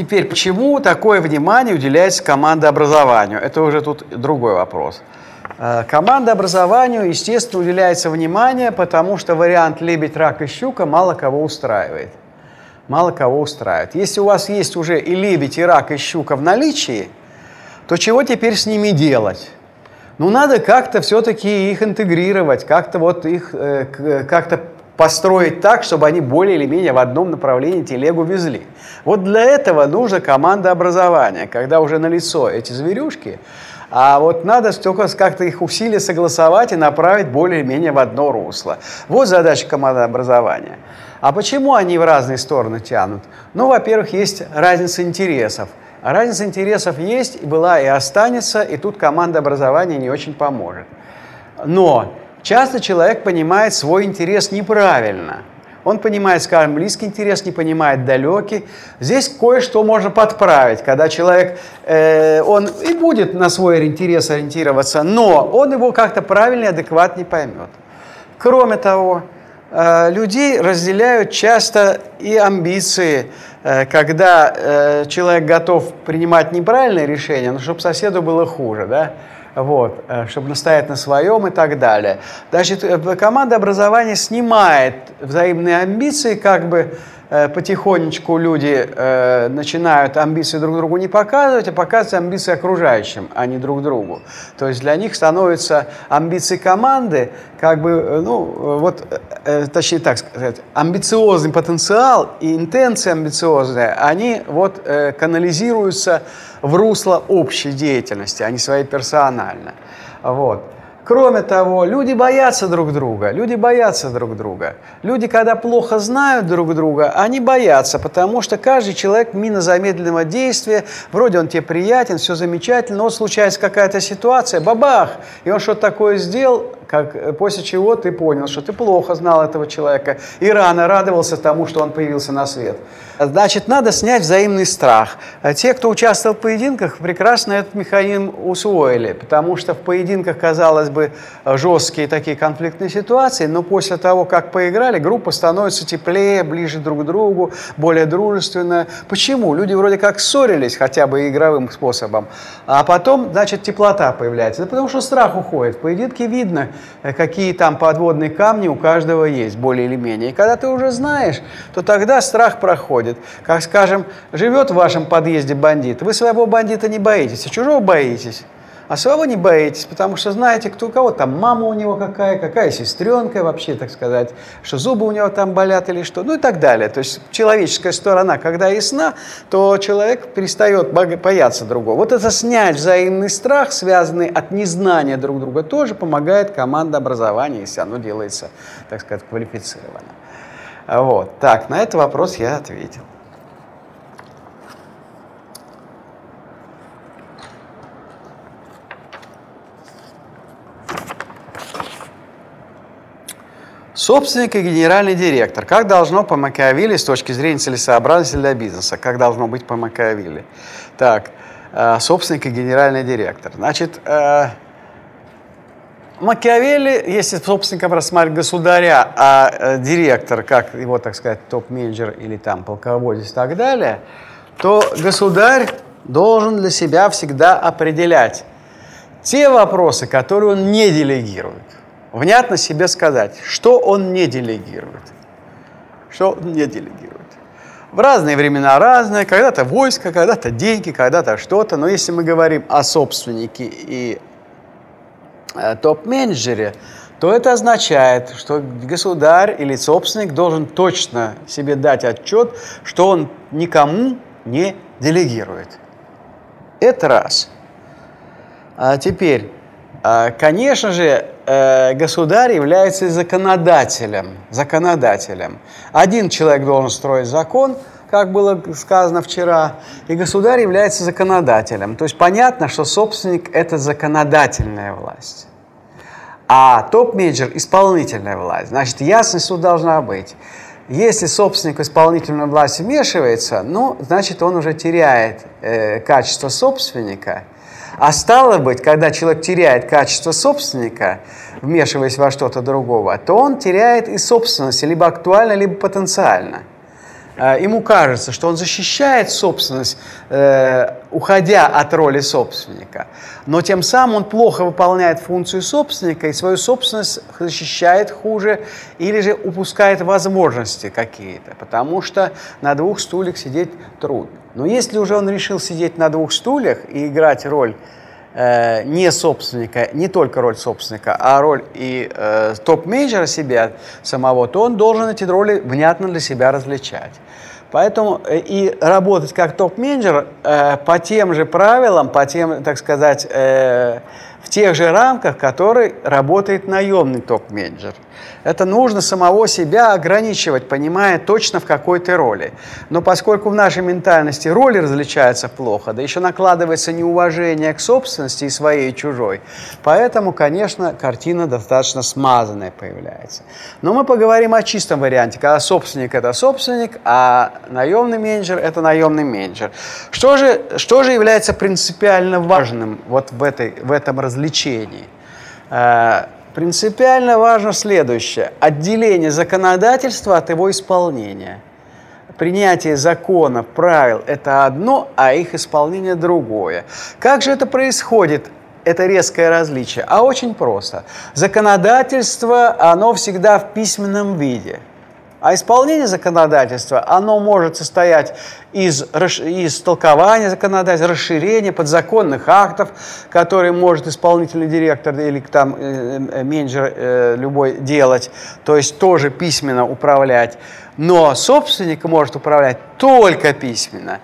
Теперь, почему такое внимание уделяется командообразованию? Это уже тут другой вопрос. Э, командообразованию, естественно, уделяется внимание, потому что вариант лебедь, рак и щука мало кого устраивает. Мало кого устраивает. Если у вас есть уже и лебедь, и рак, и щука в наличии, то чего теперь с ними делать? Ну, надо как-то все-таки их интегрировать, как-то вот их э, как-то построить так, чтобы они более или менее в одном направлении телегу везли. Вот для этого нужна команда образования, когда уже налицо эти зверюшки, а вот надо только как-то их усилия согласовать и направить более-менее в одно русло. Вот задача команды образования. А почему они в разные стороны тянут? Ну, во-первых, есть разница интересов. Разница интересов есть, и была, и останется, и тут команда образования не очень поможет. Но Часто человек понимает свой интерес неправильно. Он понимает, скажем, близкий интерес, не понимает далекий. Здесь кое-что можно подправить, когда человек, э, он и будет на свой интерес ориентироваться, но он его как-то правильно и адекватно поймет. Кроме того, э, людей разделяют часто и амбиции, э, когда э, человек готов принимать неправильное решение, но чтобы соседу было хуже, да? Вот, э, чтобы настоять на своем и так далее. Значит, э, команда образования снимает взаимные амбиции, как бы потихонечку люди э, начинают амбиции друг другу не показывать, а показывать амбиции окружающим, а не друг другу. То есть для них становятся амбиции команды, как бы, э, ну, э, вот, э, точнее так сказать, амбициозный потенциал и интенции амбициозные, они вот э, канализируются в русло общей деятельности, а не своей персонально. Вот. Кроме того, люди боятся друг друга, люди боятся друг друга. Люди, когда плохо знают друг друга, они боятся, потому что каждый человек мина замедленного действия, вроде он тебе приятен, все замечательно, но случается какая-то ситуация, бабах, и он что-то такое сделал, как, э, после чего ты понял, что ты плохо знал этого человека и рано радовался тому, что он появился на свет. Значит, надо снять взаимный страх. А те, кто участвовал в поединках, прекрасно этот механизм усвоили, потому что в поединках, казалось бы, жесткие такие конфликтные ситуации, но после того, как поиграли, группа становится теплее, ближе друг к другу, более дружественная. Почему? Люди вроде как ссорились хотя бы игровым способом, а потом, значит, теплота появляется. Да потому что страх уходит. В поединке видно, какие там подводные камни у каждого есть, более или менее. И когда ты уже знаешь, то тогда страх проходит. Как, скажем, живет в вашем подъезде бандит, вы своего бандита не боитесь, а чужого боитесь. А своего не боитесь, потому что знаете, кто у кого там мама у него какая, какая сестренка вообще, так сказать, что зубы у него там болят или что, ну и так далее. То есть человеческая сторона, когда ясна, то человек перестает бояться другого. Вот это снять взаимный страх, связанный от незнания друг друга, тоже помогает команда образования, если оно делается, так сказать, квалифицированно. Вот. Так, на этот вопрос я ответил. Собственник и генеральный директор. Как должно по Макиавилли с точки зрения целесообразности для бизнеса? Как должно быть по Макиавилли? Так, э, собственник и генеральный директор. Значит, э, Макиавелли, если собственником рассматривать государя, а э, директор, как его, так сказать, топ-менеджер или там полководец и так далее, то государь должен для себя всегда определять те вопросы, которые он не делегирует внятно себе сказать, что он не делегирует. Что он не делегирует. В разные времена разное, когда-то войско, когда-то деньги, когда-то что-то. Но если мы говорим о собственнике и э, топ-менеджере, то это означает, что государь или собственник должен точно себе дать отчет, что он никому не делегирует. Это раз. А теперь, а, конечно же, э, государь является законодателем. Законодателем. Один человек должен строить закон, как было сказано вчера, и государь является законодателем. То есть понятно, что собственник – это законодательная власть, а топ-менеджер – исполнительная власть. Значит, ясность тут должна быть. Если собственник в исполнительную власть вмешивается, ну, значит, он уже теряет э, качество собственника – а стало быть, когда человек теряет качество собственника, вмешиваясь во что-то другого, то он теряет и собственность, либо актуально, либо потенциально. Э, ему кажется, что он защищает собственность, э, уходя от роли собственника, но тем самым он плохо выполняет функцию собственника и свою собственность защищает хуже или же упускает возможности какие-то, потому что на двух стульях сидеть трудно. Но если уже он решил сидеть на двух стульях и играть роль э, не собственника, не только роль собственника, а роль и э, топ-менеджера себя самого, то он должен эти роли внятно для себя различать. Поэтому э, и работать как топ-менеджер э, по тем же правилам, по тем, так сказать, э, в тех же рамках, которые работает наемный топ-менеджер. Это нужно самого себя ограничивать, понимая точно в какой то роли. Но поскольку в нашей ментальности роли различаются плохо, да еще накладывается неуважение к собственности и своей, и чужой, поэтому, конечно, картина достаточно смазанная появляется. Но мы поговорим о чистом варианте, когда собственник – это собственник, а наемный менеджер – это наемный менеджер. Что же, что же является принципиально важным вот в, этой, в этом развлечении? Э, Принципиально важно следующее. Отделение законодательства от его исполнения. Принятие законов, правил – это одно, а их исполнение – другое. Как же это происходит? это резкое различие? А очень просто. Законодательство, оно всегда в письменном виде – а исполнение законодательства, оно может состоять из, из толкования законодательства, расширения подзаконных актов, которые может исполнительный директор или там э, э, менеджер э, любой делать, то есть тоже письменно управлять. Но собственник может управлять только письменно.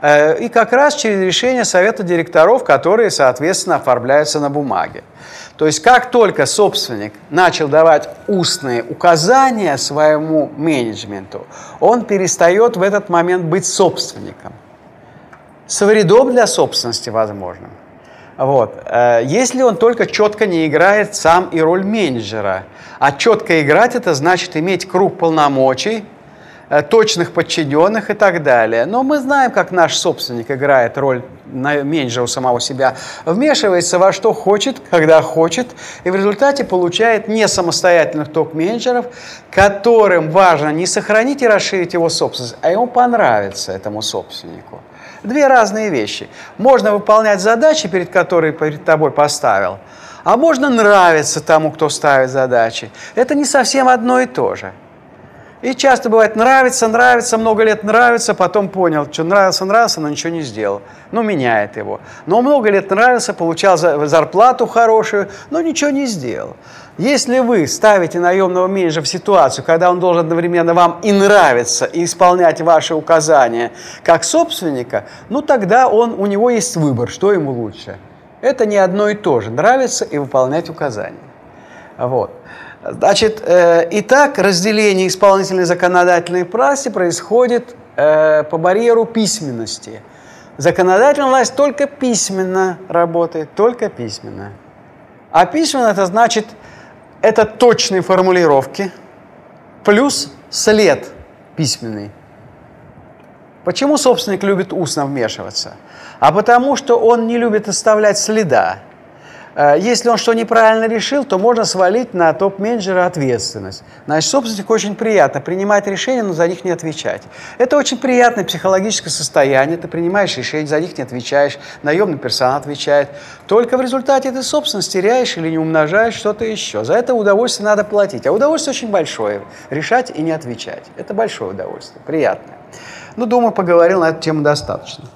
Э, и как раз через решение совета директоров, которые, соответственно, оформляются на бумаге. То есть как только собственник начал давать устные указания своему менеджменту, он перестает в этот момент быть собственником. С вредом для собственности возможным. Вот. Э, если он только четко не играет сам и роль менеджера, а четко играть это значит иметь круг полномочий, точных подчиненных и так далее. Но мы знаем, как наш собственник играет роль менеджера у самого себя, вмешивается во что хочет, когда хочет, и в результате получает не самостоятельных топ-менеджеров, которым важно не сохранить и расширить его собственность, а ему понравится этому собственнику. Две разные вещи. Можно выполнять задачи, перед которой перед тобой поставил, а можно нравиться тому, кто ставит задачи. Это не совсем одно и то же. И часто бывает нравится, нравится, много лет нравится, потом понял, что нравился, нравился, но ничего не сделал. Ну, меняет его. Но много лет нравился, получал зарплату хорошую, но ничего не сделал. Если вы ставите наемного менеджера в ситуацию, когда он должен одновременно вам и нравиться, и исполнять ваши указания как собственника, ну тогда он, у него есть выбор, что ему лучше. Это не одно и то же, нравится и выполнять указания. Вот. Значит, э, итак, разделение исполнительной и законодательной власти происходит э, по барьеру письменности. Законодательная власть только письменно работает, только письменно. А письменно это значит, это точные формулировки плюс след письменный. Почему собственник любит устно вмешиваться? А потому что он не любит оставлять следа. Э, если он что неправильно решил, то можно свалить на топ-менеджера ответственность. Значит, собственнику очень приятно принимать решения, но за них не отвечать. Это очень приятное психологическое состояние. Ты принимаешь решения, за них не отвечаешь, наемный персонал отвечает. Только в результате ты собственность теряешь или не умножаешь что-то еще. За это удовольствие надо платить. А удовольствие очень большое. Решать и не отвечать. Это большое удовольствие, приятное. Ну, думаю, поговорил на эту тему достаточно.